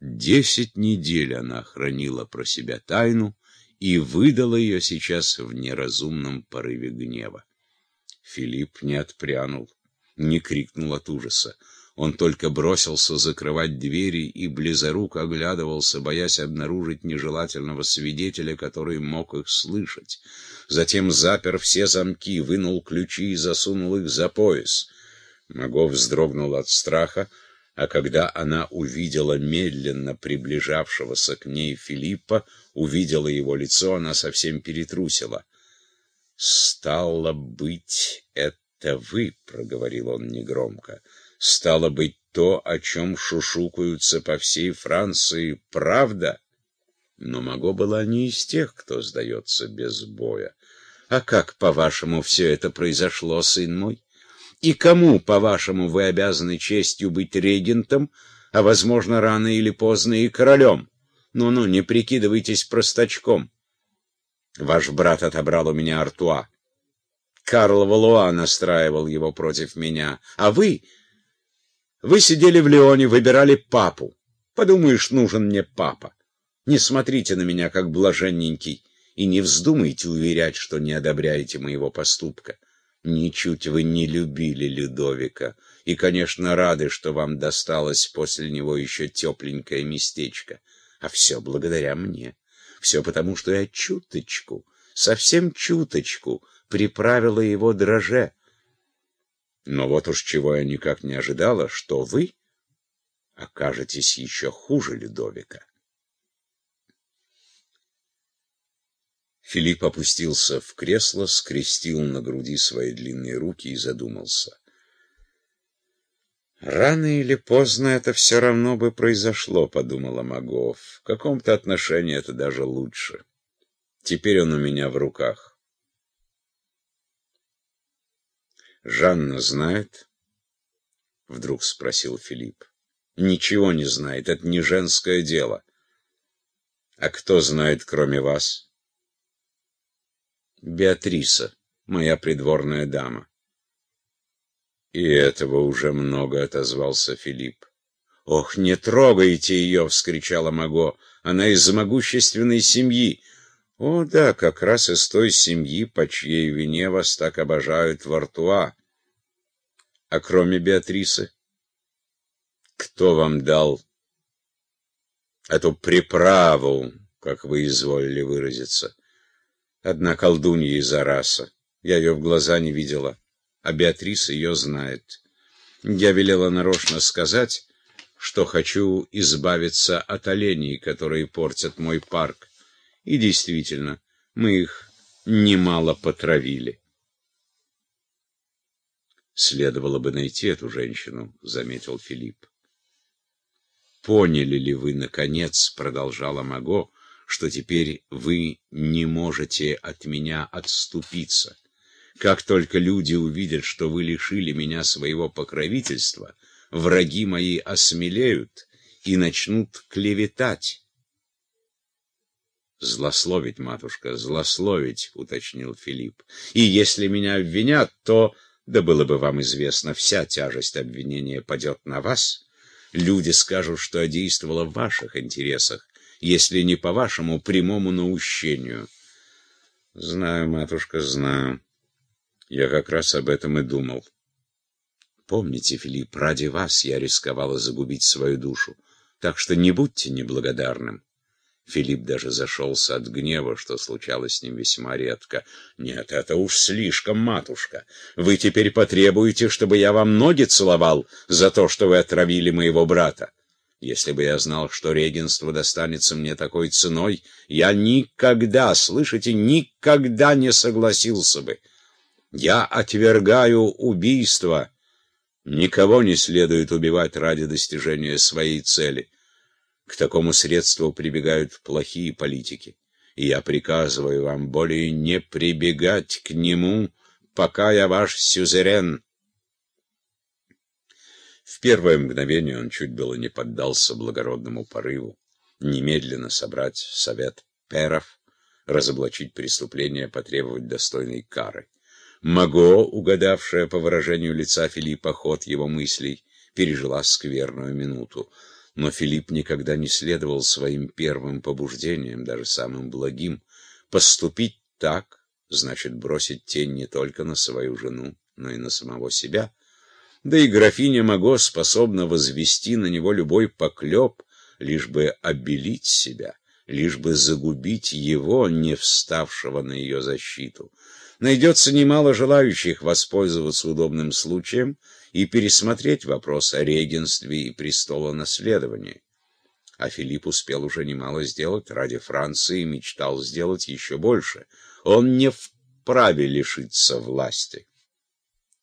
Десять недель она хранила про себя тайну и выдала ее сейчас в неразумном порыве гнева. Филипп не отпрянул, не крикнул от ужаса. Он только бросился закрывать двери и близоруко оглядывался, боясь обнаружить нежелательного свидетеля, который мог их слышать. Затем запер все замки, вынул ключи и засунул их за пояс. Магов вздрогнул от страха, а когда она увидела медленно приближавшегося к ней Филиппа, увидела его лицо, она совсем перетрусила. «Стало быть, это вы», — проговорил он негромко, — Стало быть, то, о чем шушукаются по всей Франции, правда? Но Маго была не из тех, кто сдается без боя. А как, по-вашему, все это произошло, сын мой? И кому, по-вашему, вы обязаны честью быть регентом, а, возможно, рано или поздно и королем? Ну-ну, не прикидывайтесь простачком. Ваш брат отобрал у меня Артуа. Карл Валуа настраивал его против меня, а вы вы сидели в Лионе, выбирали папу. Подумаешь, нужен мне папа. Не смотрите на меня, как блаженненький, и не вздумайте уверять, что не одобряете моего поступка. Ничуть вы не любили Людовика, и, конечно, рады, что вам досталось после него еще тепленькое местечко. А все благодаря мне. Все потому, что я чуточку, совсем чуточку приправила его дроже. Но вот уж чего я никак не ожидала, что вы окажетесь еще хуже Людовика. Филипп опустился в кресло, скрестил на груди свои длинные руки и задумался. «Рано или поздно это все равно бы произошло», — подумала Магов. «В каком-то отношении это даже лучше. Теперь он у меня в руках». Жанна знает? Вдруг спросил Филипп. Ничего не знает, это не женское дело. А кто знает, кроме вас? Беатриса, моя придворная дама. И этого уже много, отозвался Филипп. «Ох, не трогайте ее!» — вскричала Маго. «Она из могущественной семьи. О, да, как раз из той семьи, по чьей вине вас так обожают в Артуа. А кроме Беатрисы, кто вам дал эту приправу, как вы изволили выразиться? Одна колдунья из Араса. Я ее в глаза не видела, а Беатриса ее знает. Я велела нарочно сказать, что хочу избавиться от оленей, которые портят мой парк. И действительно, мы их немало потравили. Следовало бы найти эту женщину, заметил Филипп. Поняли ли вы, наконец, продолжала Маго, что теперь вы не можете от меня отступиться? Как только люди увидят, что вы лишили меня своего покровительства, враги мои осмелеют и начнут клеветать. «Злословить, матушка, злословить», — уточнил Филипп. «И если меня обвинят, то, да было бы вам известно, вся тяжесть обвинения падет на вас. Люди скажут, что я действовала в ваших интересах, если не по вашему прямому наущению». «Знаю, матушка, знаю. Я как раз об этом и думал». «Помните, Филипп, ради вас я рисковала загубить свою душу, так что не будьте неблагодарным». Филипп даже зашелся от гнева, что случалось с ним весьма редко. «Нет, это уж слишком, матушка. Вы теперь потребуете, чтобы я вам ноги целовал за то, что вы отравили моего брата. Если бы я знал, что регенство достанется мне такой ценой, я никогда, слышите, никогда не согласился бы. Я отвергаю убийство. Никого не следует убивать ради достижения своей цели». К такому средству прибегают плохие политики. И я приказываю вам более не прибегать к нему, пока я ваш сюзерен. В первое мгновение он чуть было не поддался благородному порыву. Немедленно собрать совет перов, разоблачить преступление, потребовать достойной кары. Маго, угадавшая по выражению лица Филиппа ход его мыслей, пережила скверную минуту. Но Филипп никогда не следовал своим первым побуждениям, даже самым благим. Поступить так значит бросить тень не только на свою жену, но и на самого себя. Да и графиня Маго способна возвести на него любой поклеп, лишь бы обелить себя, лишь бы загубить его, не вставшего на ее защиту. Найдется немало желающих воспользоваться удобным случаем и пересмотреть вопрос о регенстве и престолонаследовании. А Филипп успел уже немало сделать ради Франции и мечтал сделать еще больше. Он не вправе лишиться власти.